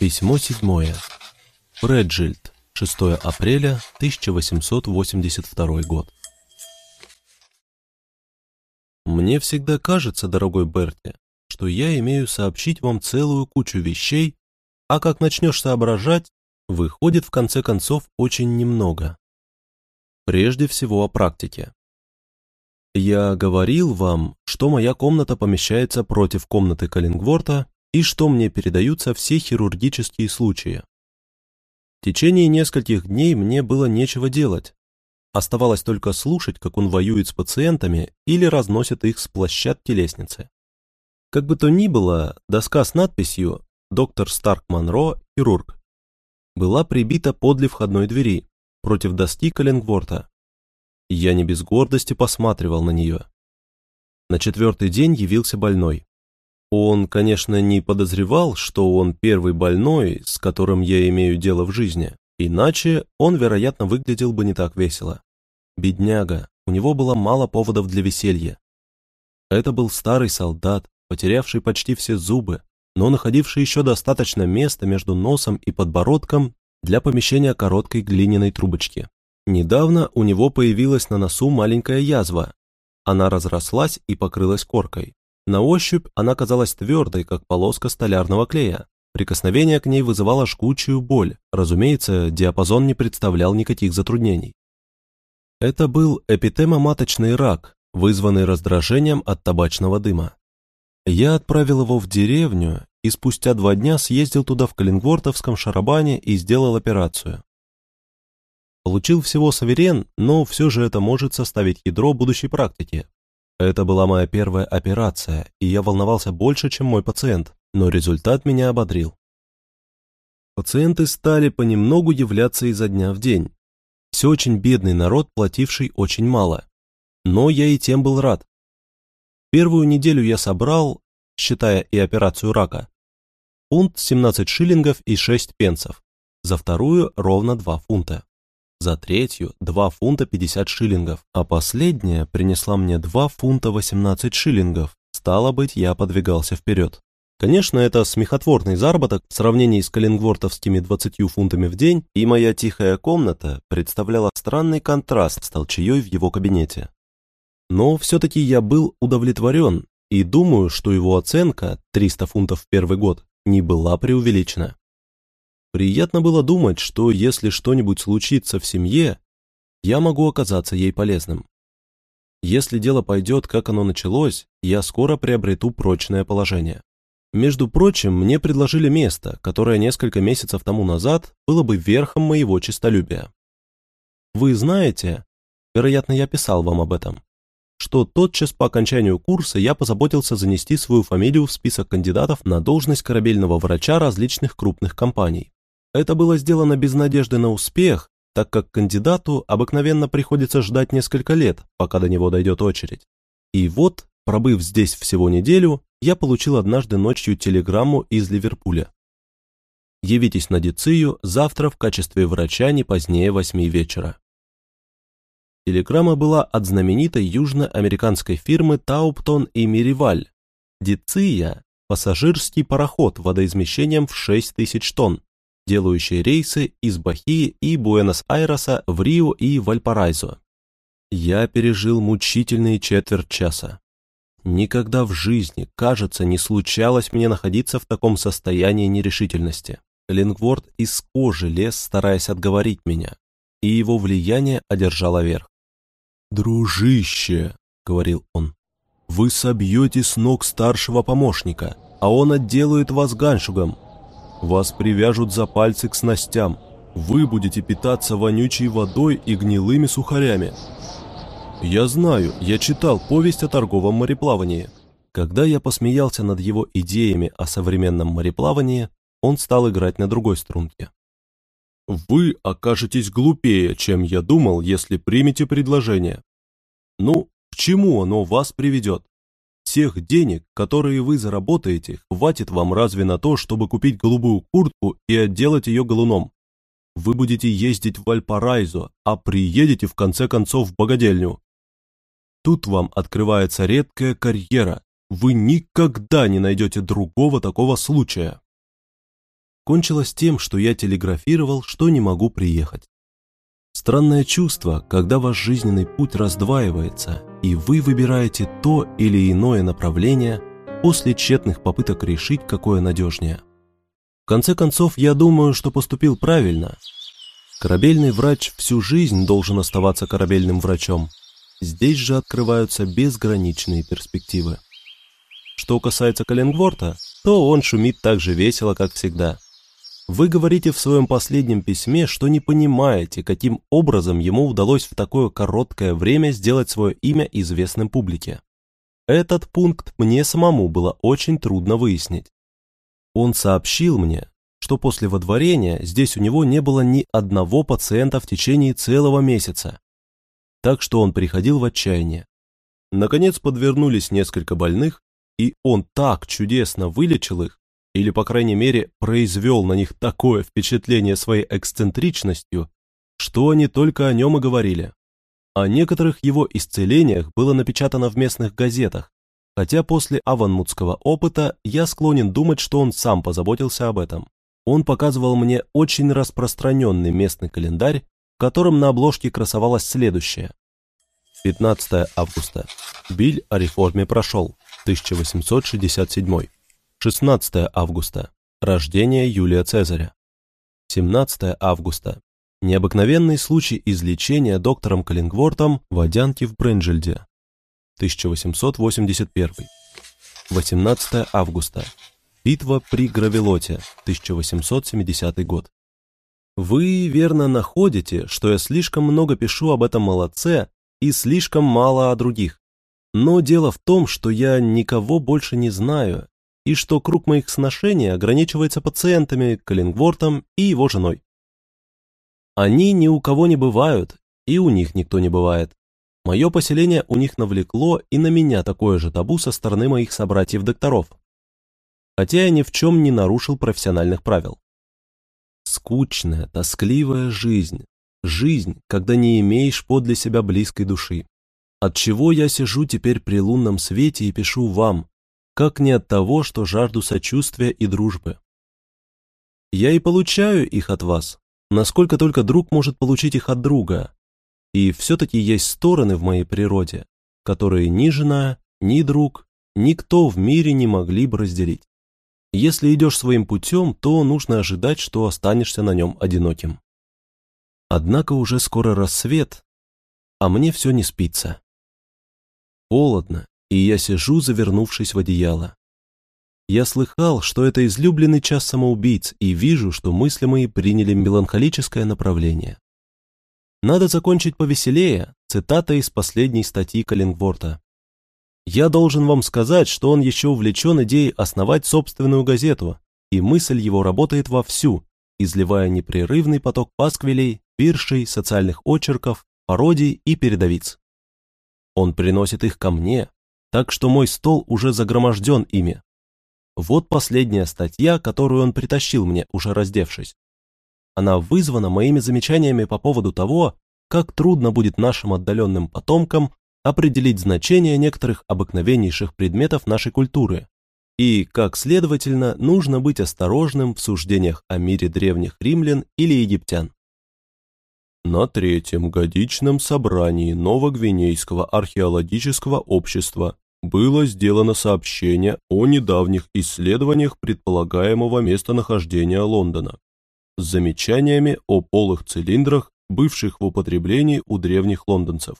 Письмо седьмое. Брэджильд, 6 апреля 1882 год. Мне всегда кажется, дорогой Берти, что я имею сообщить вам целую кучу вещей, а как начнешь соображать, выходит в конце концов очень немного. Прежде всего о практике. Я говорил вам, что моя комната помещается против комнаты Каллингворта и что мне передаются все хирургические случаи. В течение нескольких дней мне было нечего делать. Оставалось только слушать, как он воюет с пациентами или разносит их с площадки лестницы. Как бы то ни было, доска с надписью «Доктор Старк Монро, хирург» была прибита подле входной двери, против доски Каллингворта. Я не без гордости посматривал на нее. На четвертый день явился больной. Он, конечно, не подозревал, что он первый больной, с которым я имею дело в жизни, иначе он, вероятно, выглядел бы не так весело. Бедняга, у него было мало поводов для веселья. Это был старый солдат, потерявший почти все зубы, но находивший еще достаточно места между носом и подбородком для помещения короткой глиняной трубочки. Недавно у него появилась на носу маленькая язва. Она разрослась и покрылась коркой. На ощупь она казалась твердой, как полоска столярного клея. Прикосновение к ней вызывало жгучую боль. Разумеется, диапазон не представлял никаких затруднений. Это был эпитемоматочный рак, вызванный раздражением от табачного дыма. Я отправил его в деревню и спустя два дня съездил туда в Калингвортовском шарабане и сделал операцию. Получил всего саверен, но все же это может составить ядро будущей практики. Это была моя первая операция, и я волновался больше, чем мой пациент, но результат меня ободрил. Пациенты стали понемногу являться изо дня в день. Все очень бедный народ, плативший очень мало. Но я и тем был рад. Первую неделю я собрал, считая и операцию рака, фунт 17 шиллингов и 6 пенсов, за вторую ровно 2 фунта за третью 2 фунта 50 шиллингов, а последняя принесла мне 2 фунта 18 шиллингов. Стало быть, я подвигался вперед. Конечно, это смехотворный заработок в сравнении с каллингвортовскими 20 фунтами в день, и моя тихая комната представляла странный контраст с толчеей в его кабинете. Но все-таки я был удовлетворен, и думаю, что его оценка, 300 фунтов в первый год, не была преувеличена. Приятно было думать, что если что-нибудь случится в семье, я могу оказаться ей полезным. Если дело пойдет, как оно началось, я скоро приобрету прочное положение. Между прочим, мне предложили место, которое несколько месяцев тому назад было бы верхом моего честолюбия. Вы знаете, вероятно, я писал вам об этом, что тотчас по окончанию курса я позаботился занести свою фамилию в список кандидатов на должность корабельного врача различных крупных компаний. Это было сделано без надежды на успех, так как кандидату обыкновенно приходится ждать несколько лет, пока до него дойдет очередь. И вот, пробыв здесь всего неделю, я получил однажды ночью телеграмму из Ливерпуля. Явитесь на Дицию завтра в качестве врача не позднее восьми вечера. Телеграмма была от знаменитой южноамериканской фирмы Тауптон и Мириваль. Диция – пассажирский пароход водоизмещением в 6 тысяч тонн, делающие рейсы из Бахии и Буэнос-Айреса в Рио и Вальпарайзо. Я пережил мучительные четверть часа. Никогда в жизни, кажется, не случалось мне находиться в таком состоянии нерешительности. Лингворд из кожи лез, стараясь отговорить меня, и его влияние одержало верх. «Дружище», — говорил он, — «вы собьете с ног старшего помощника, а он отделает вас ганшугом, вас привяжут за пальцы к снастям. Вы будете питаться вонючей водой и гнилыми сухарями. Я знаю, я читал повесть о торговом мореплавании. Когда я посмеялся над его идеями о современном мореплавании, он стал играть на другой струнке. Вы окажетесь глупее, чем я думал, если примете предложение. Ну, к чему оно вас приведет? Тех денег, которые вы заработаете, хватит вам разве на то, чтобы купить голубую куртку и отделать ее галуном. Вы будете ездить в Вальпарайзо, а приедете в конце концов в богадельню. Тут вам открывается редкая карьера. Вы никогда не найдете другого такого случая. кончилось тем, что я телеграфировал, что не могу приехать. Странное чувство, когда ваш жизненный путь раздваивается, и вы выбираете то или иное направление после тщетных попыток решить, какое надежнее. В конце концов, я думаю, что поступил правильно. Корабельный врач всю жизнь должен оставаться корабельным врачом. Здесь же открываются безграничные перспективы. Что касается Каллингворта, то он шумит так же весело, как всегда – вы говорите в своем последнем письме, что не понимаете, каким образом ему удалось в такое короткое время сделать свое имя известным публике. Этот пункт мне самому было очень трудно выяснить. Он сообщил мне, что после водворения здесь у него не было ни одного пациента в течение целого месяца. Так что он приходил в отчаяние. Наконец подвернулись несколько больных, и он так чудесно вылечил их, или, по крайней мере, произвел на них такое впечатление своей эксцентричностью, что они только о нем и говорили. О некоторых его исцелениях было напечатано в местных газетах, хотя после аванмутского опыта я склонен думать, что он сам позаботился об этом. Он показывал мне очень распространенный местный календарь, в котором на обложке красовалось следующее. 15 августа. Биль о реформе прошел. 1867. 16 августа. Рождение Юлия Цезаря. 17 августа. Необыкновенный случай излечения доктором Каллингвортом водянки в Бренджельде. 1881. 18 августа. Битва при Гравелоте. 1870 год. Вы верно находите, что я слишком много пишу об этом молодце и слишком мало о других. Но дело в том, что я никого больше не знаю и что круг моих сношений ограничивается пациентами Каллингвортом и его женой. Они ни у кого не бывают, и у них никто не бывает. Мое поселение у них навлекло и на меня такое же табу со стороны моих собратьев-докторов. Хотя я ни в чем не нарушил профессиональных правил. Скучная, тоскливая жизнь. Жизнь, когда не имеешь подле себя близкой души. От чего я сижу теперь при лунном свете и пишу вам, как не от того, что жажду сочувствия и дружбы. Я и получаю их от вас, насколько только друг может получить их от друга. И все-таки есть стороны в моей природе, которые ни жена, ни друг, никто в мире не могли бы разделить. Если идешь своим путем, то нужно ожидать, что останешься на нем одиноким. Однако уже скоро рассвет, а мне все не спится. Холодно, и я сижу, завернувшись в одеяло. Я слыхал, что это излюбленный час самоубийц, и вижу, что мысли мои приняли меланхолическое направление. Надо закончить повеселее, цитата из последней статьи Каллингворта. Я должен вам сказать, что он еще увлечен идеей основать собственную газету, и мысль его работает вовсю, изливая непрерывный поток пасквилей, пиршей, социальных очерков, пародий и передовиц. Он приносит их ко мне, так что мой стол уже загроможден ими. Вот последняя статья, которую он притащил мне, уже раздевшись. Она вызвана моими замечаниями по поводу того, как трудно будет нашим отдаленным потомкам определить значение некоторых обыкновеннейших предметов нашей культуры, и, как следовательно, нужно быть осторожным в суждениях о мире древних римлян или египтян. На третьем годичном собрании Новогвинейского археологического общества было сделано сообщение о недавних исследованиях предполагаемого местонахождения Лондона с замечаниями о полых цилиндрах, бывших в употреблении у древних лондонцев.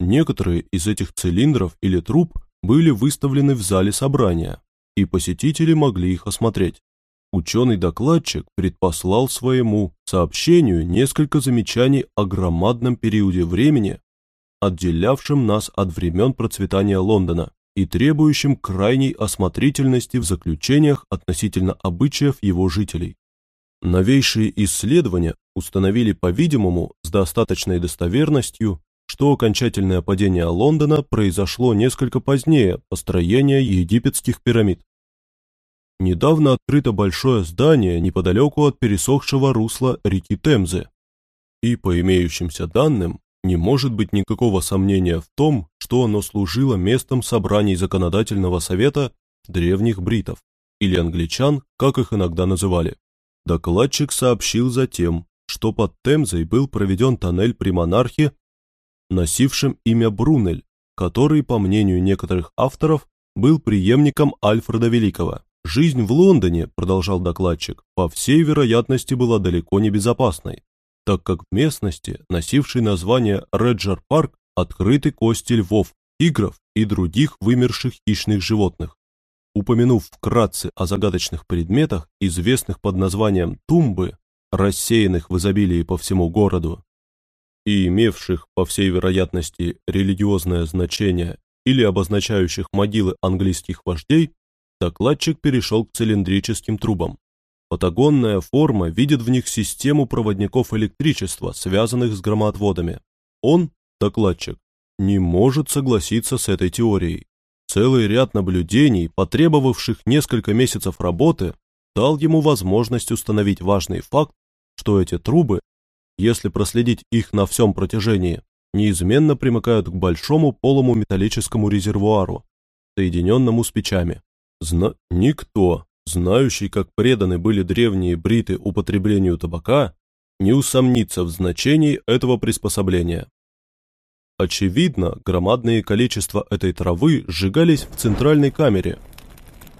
Некоторые из этих цилиндров или труб были выставлены в зале собрания, и посетители могли их осмотреть. Ученый-докладчик предпослал своему сообщению несколько замечаний о громадном периоде времени, отделявшем нас от времен процветания Лондона и требующим крайней осмотрительности в заключениях относительно обычаев его жителей. Новейшие исследования установили, по-видимому, с достаточной достоверностью, что окончательное падение Лондона произошло несколько позднее построения египетских пирамид. Недавно открыто большое здание неподалеку от пересохшего русла реки Темзы. И по имеющимся данным, не может быть никакого сомнения в том, что оно служило местом собраний законодательного совета древних бритов, или англичан, как их иногда называли. Докладчик сообщил затем, что под Темзой был проведен тоннель при монархе, носившем имя Брунель, который, по мнению некоторых авторов, был преемником Альфреда Великого. Жизнь в Лондоне, продолжал докладчик, по всей вероятности была далеко не безопасной, так как в местности, носившей название Реджер Парк, открыты кости львов, тигров и других вымерших хищных животных. Упомянув вкратце о загадочных предметах, известных под названием тумбы, рассеянных в изобилии по всему городу, и имевших, по всей вероятности, религиозное значение или обозначающих могилы английских вождей, докладчик перешел к цилиндрическим трубам. Патагонная форма видит в них систему проводников электричества, связанных с громоотводами. Он, докладчик, не может согласиться с этой теорией. Целый ряд наблюдений, потребовавших несколько месяцев работы, дал ему возможность установить важный факт, что эти трубы, если проследить их на всем протяжении, неизменно примыкают к большому полому металлическому резервуару, соединенному с печами. Зна никто, знающий, как преданы были древние бриты употреблению табака, не усомнится в значении этого приспособления. Очевидно, громадное количество этой травы сжигались в центральной камере,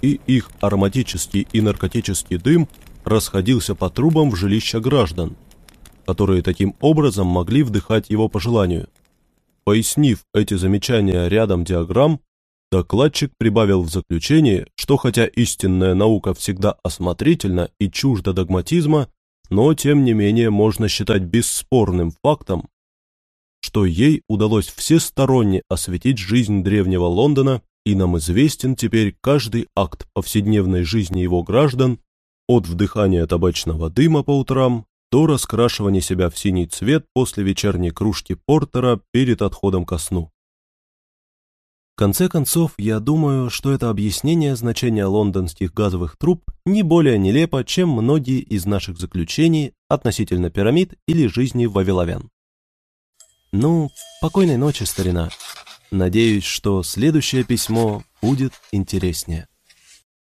и их ароматический и наркотический дым расходился по трубам в жилища граждан, которые таким образом могли вдыхать его по желанию. Пояснив эти замечания рядом диаграмм, докладчик прибавил в заключение, что хотя истинная наука всегда осмотрительна и чужда догматизма, но тем не менее можно считать бесспорным фактом, что ей удалось всесторонне осветить жизнь древнего Лондона, и нам известен теперь каждый акт повседневной жизни его граждан, от вдыхания табачного дыма по утрам до раскрашивания себя в синий цвет после вечерней кружки портера перед отходом ко сну. Конце концов, я думаю, что это объяснение значения лондонских газовых труб не более нелепо, чем многие из наших заключений относительно пирамид или жизни вавиловян. Ну, покойной ночи, старина. Надеюсь, что следующее письмо будет интереснее.